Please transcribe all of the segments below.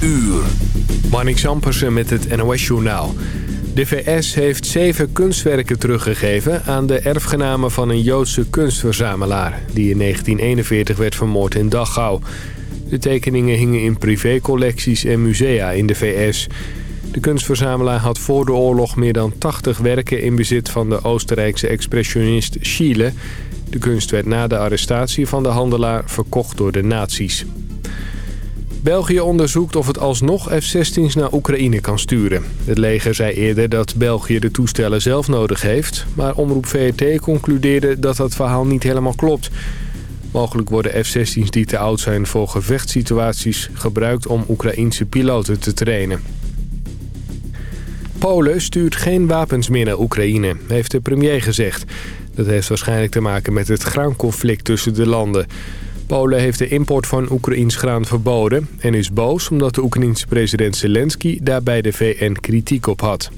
uur. Sampersen met het NOS-journaal. De VS heeft zeven kunstwerken teruggegeven aan de erfgenamen van een Joodse kunstverzamelaar... die in 1941 werd vermoord in Dachau. De tekeningen hingen in privécollecties en musea in de VS. De kunstverzamelaar had voor de oorlog meer dan 80 werken in bezit van de Oostenrijkse expressionist Schiele. De kunst werd na de arrestatie van de handelaar verkocht door de nazi's. België onderzoekt of het alsnog F-16's naar Oekraïne kan sturen. Het leger zei eerder dat België de toestellen zelf nodig heeft... maar Omroep VRT concludeerde dat dat verhaal niet helemaal klopt. Mogelijk worden F-16's die te oud zijn voor gevechtssituaties... gebruikt om Oekraïense piloten te trainen. Polen stuurt geen wapens meer naar Oekraïne, heeft de premier gezegd. Dat heeft waarschijnlijk te maken met het graanconflict tussen de landen... Polen heeft de import van Oekraïns graan verboden... en is boos omdat de Oekraïense president Zelensky daarbij de VN kritiek op had.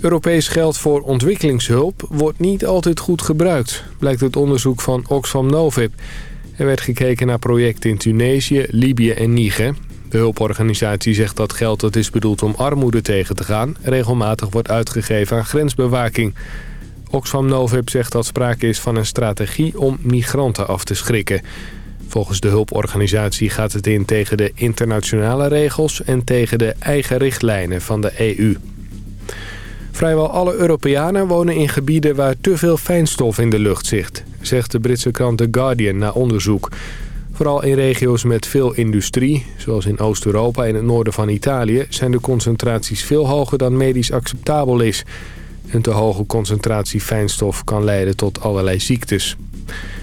Europees geld voor ontwikkelingshulp wordt niet altijd goed gebruikt... blijkt het onderzoek van Oxfam Novib. Er werd gekeken naar projecten in Tunesië, Libië en Niger. De hulporganisatie zegt dat geld dat is bedoeld om armoede tegen te gaan... regelmatig wordt uitgegeven aan grensbewaking... Oxfam Novib zegt dat sprake is van een strategie om migranten af te schrikken. Volgens de hulporganisatie gaat het in tegen de internationale regels... en tegen de eigen richtlijnen van de EU. Vrijwel alle Europeanen wonen in gebieden waar te veel fijnstof in de lucht zit... zegt de Britse krant The Guardian na onderzoek. Vooral in regio's met veel industrie, zoals in Oost-Europa en het noorden van Italië... zijn de concentraties veel hoger dan medisch acceptabel is... Een te hoge concentratie fijnstof kan leiden tot allerlei ziektes.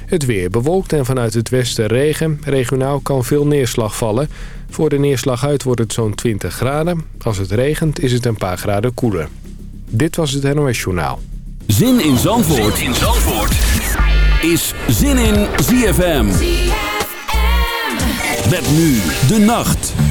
Het weer bewolkt en vanuit het westen regen. Regionaal kan veel neerslag vallen. Voor de neerslag uit wordt het zo'n 20 graden. Als het regent is het een paar graden koeler. Dit was het NOS Journaal. Zin in Zandvoort, zin in Zandvoort. is Zin in ZFM. ZFM. Met nu de nacht.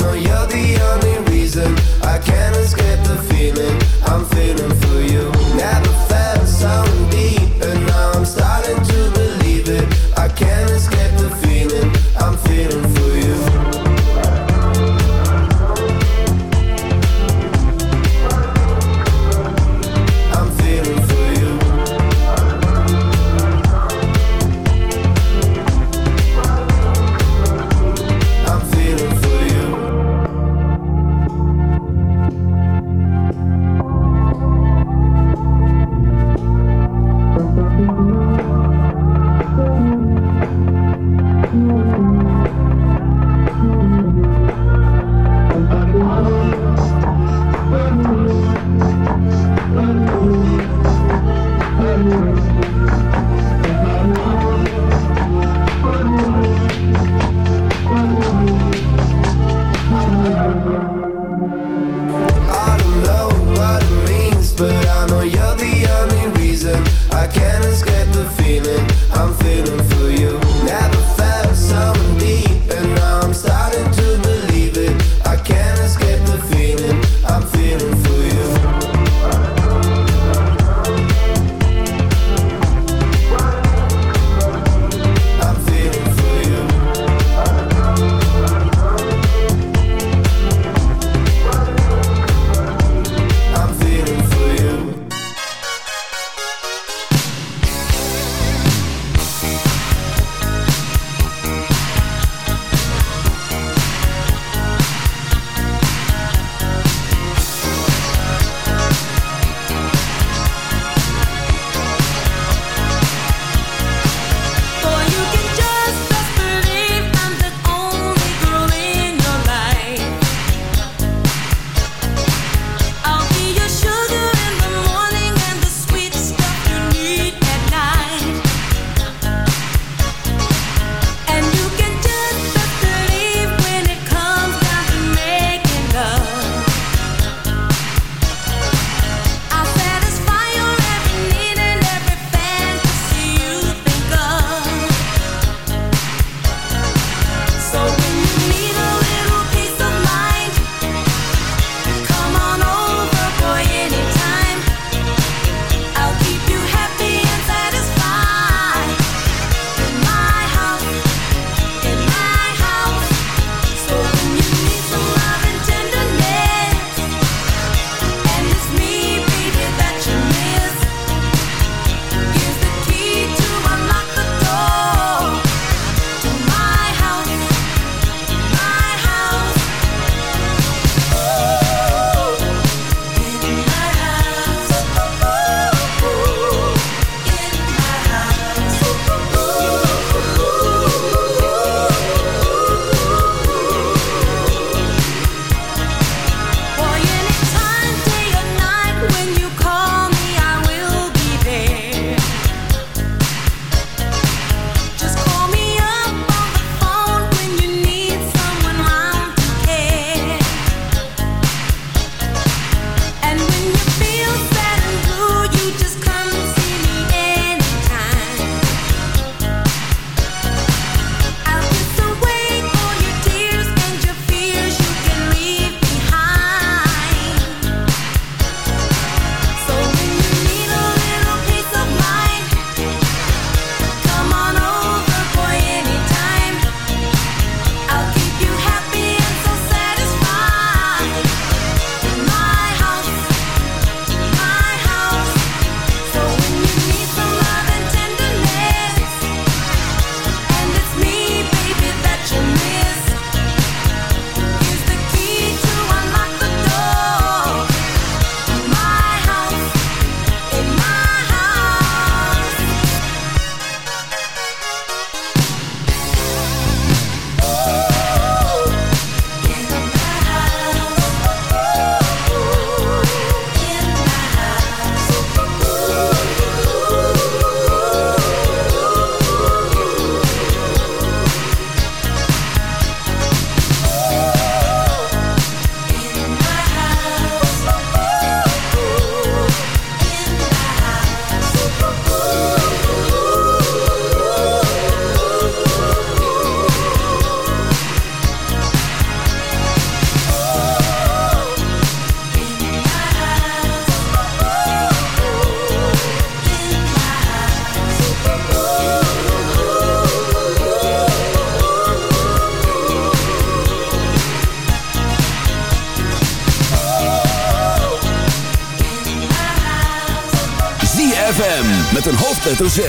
ZFM met een hoofdletter Z.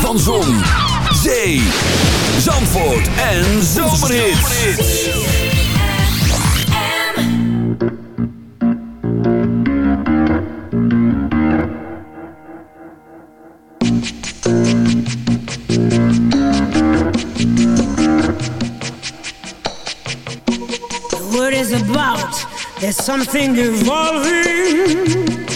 Van Zon, Zee, Zandvoort en Zomerhit. The word is about, there's something evolving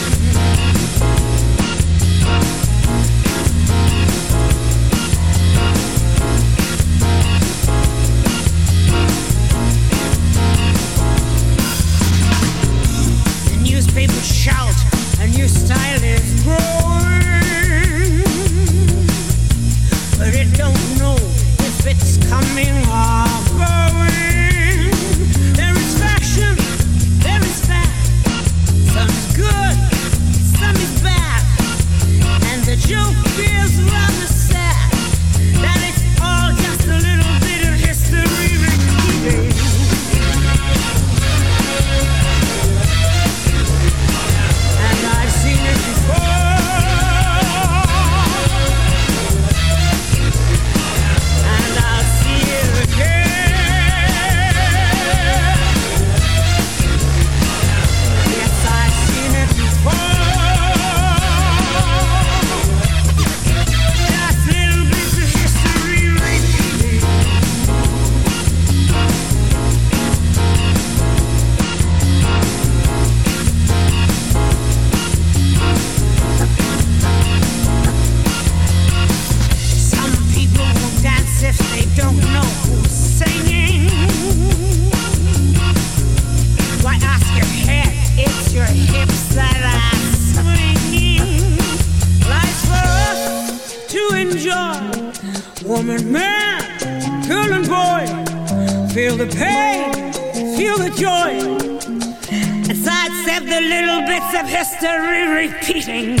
sing.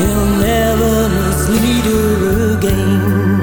He'll never mislead her again.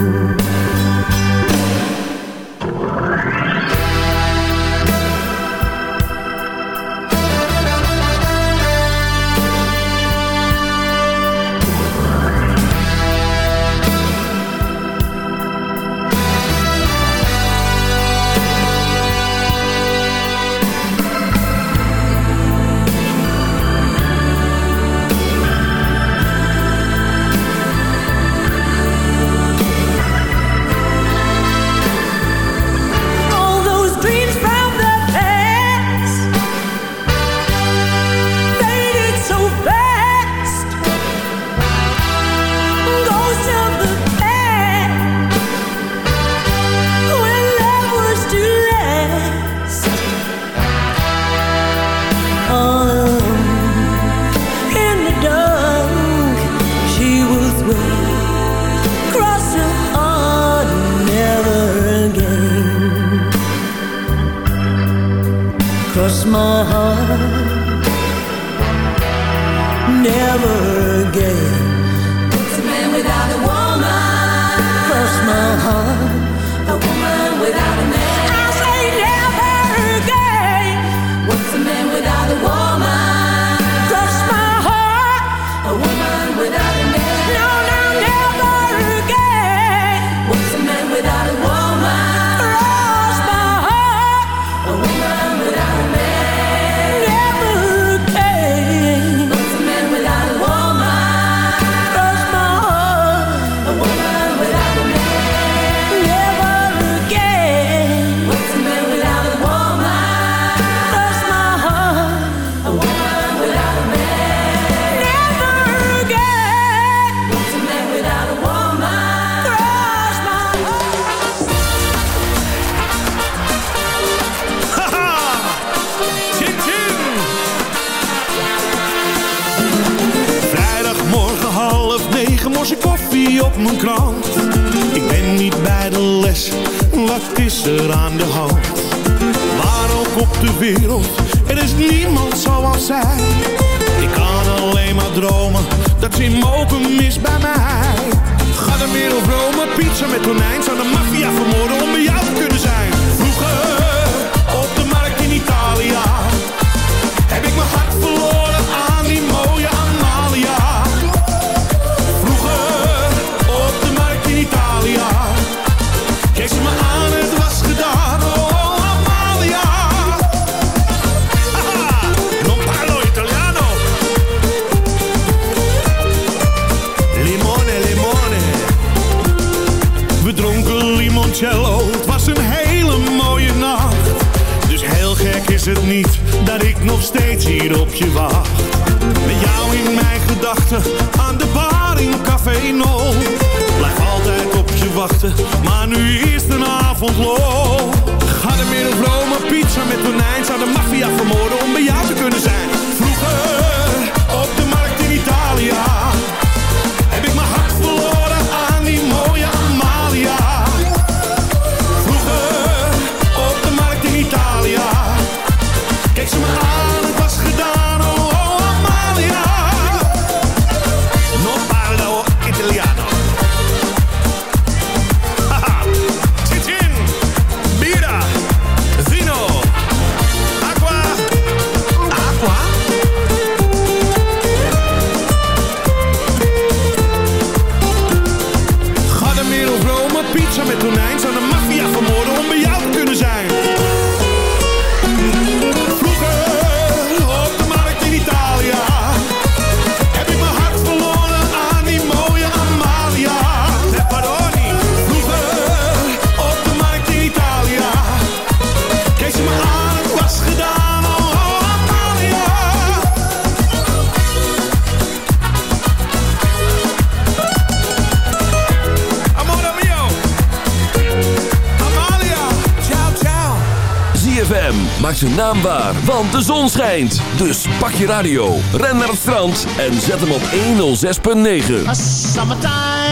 maakt zijn naam waar, want de zon schijnt. Dus pak je radio, ren naar het strand en zet hem op 106.9.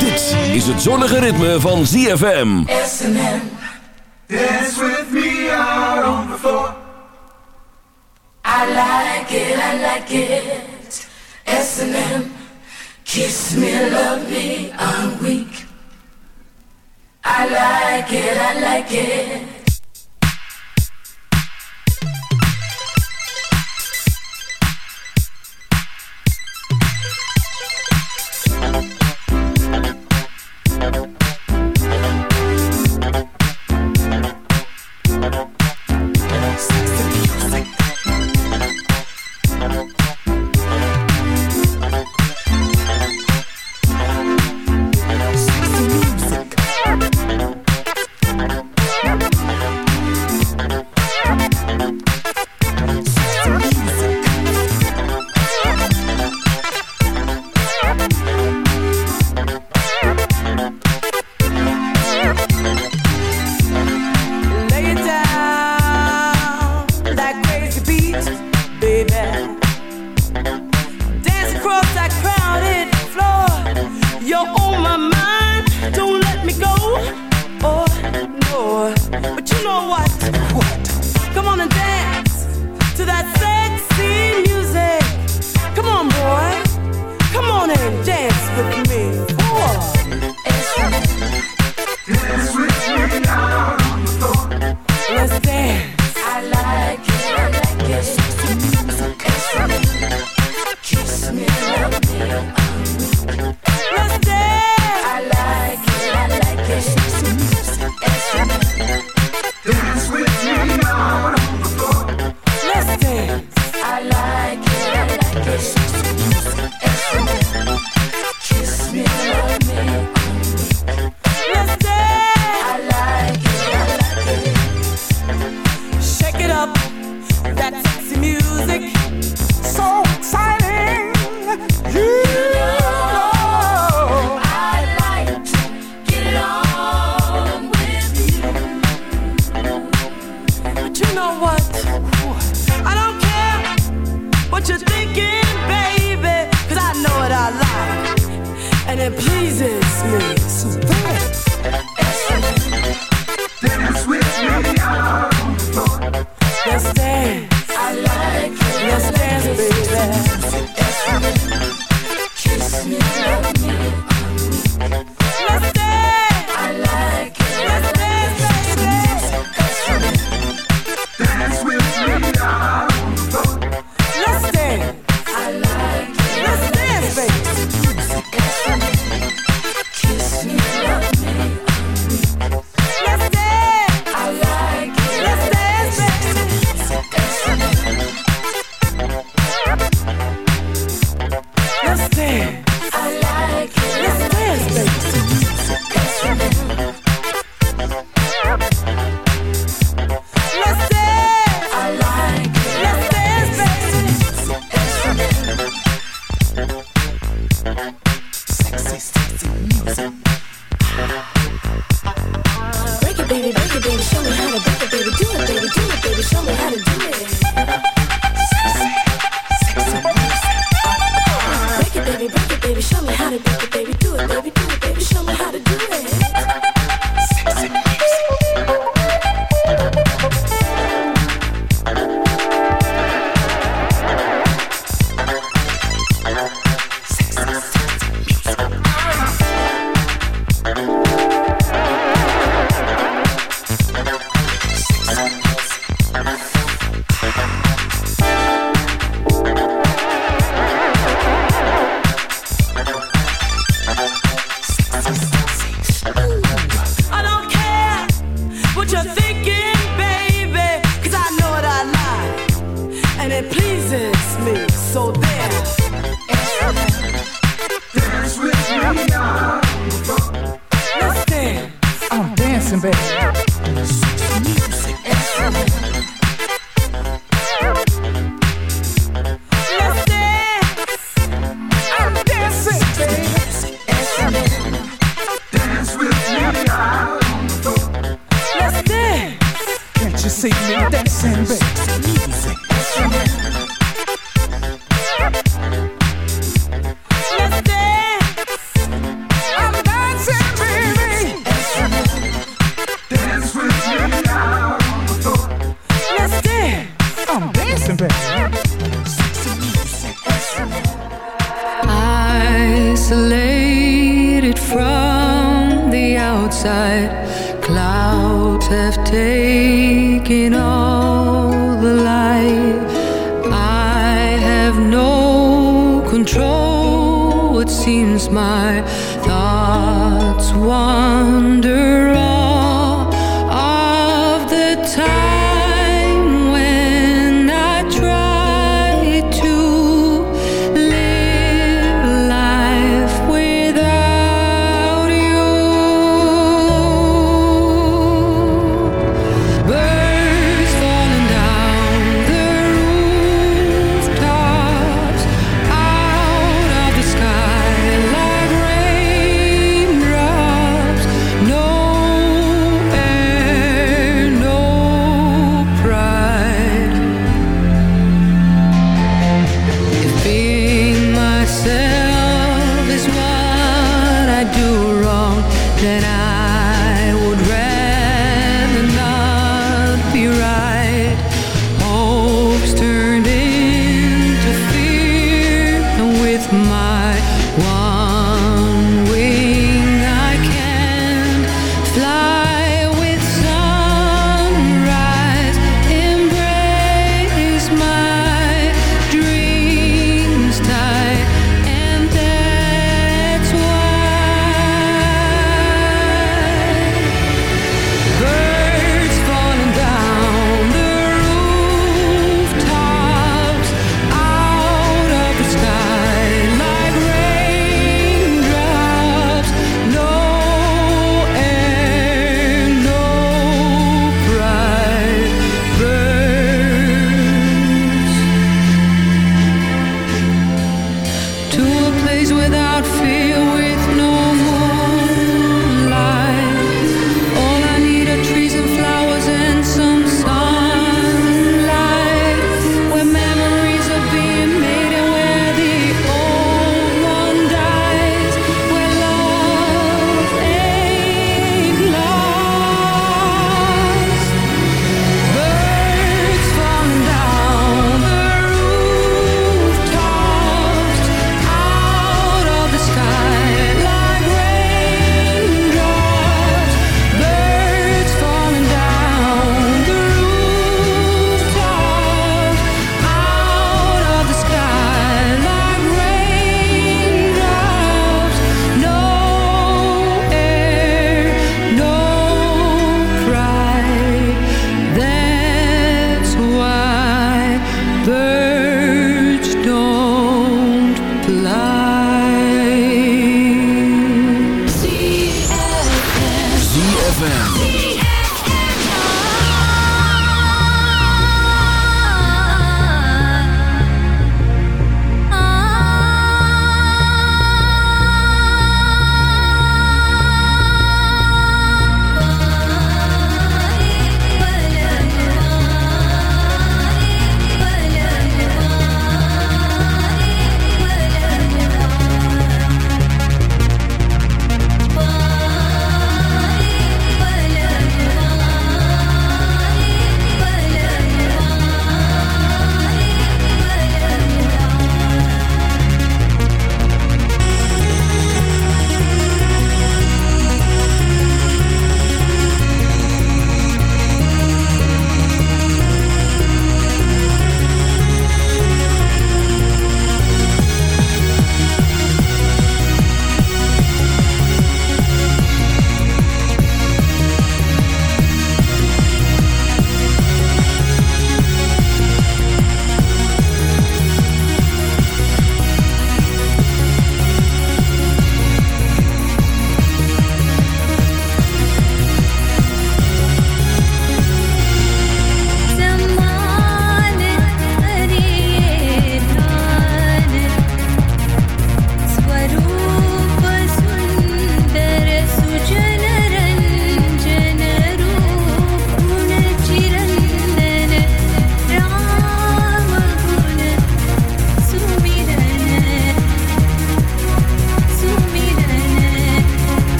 Dit is het zonnige ritme van ZFM. SNM, dance with me out on the floor. I like it, I like it.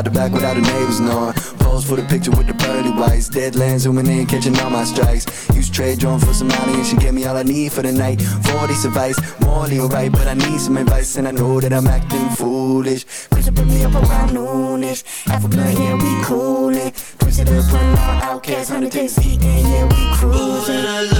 out the back without the neighbors knowing. Pose for the picture with the pearly whites. Deadlands zooming in, catching all my strikes. Use trade drone for some money and she gave me all I need for the night. 40 advice, morally alright, but I need some advice and I know that I'm acting foolish. Pressure put me up around noonish. Alpha blood, yeah, we coolin'. Twisted up, run out, outcast, 100 days yeah, we cruising.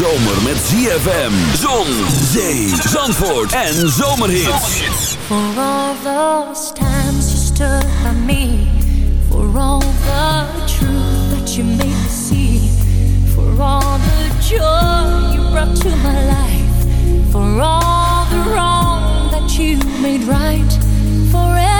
zomer met ZFM. Zon, zee, zandvoort en zomerhits. For all those times you stood by me. For all the truth that you made me see. For all the joy you brought to my life. For all the wrong that you made right. Forever.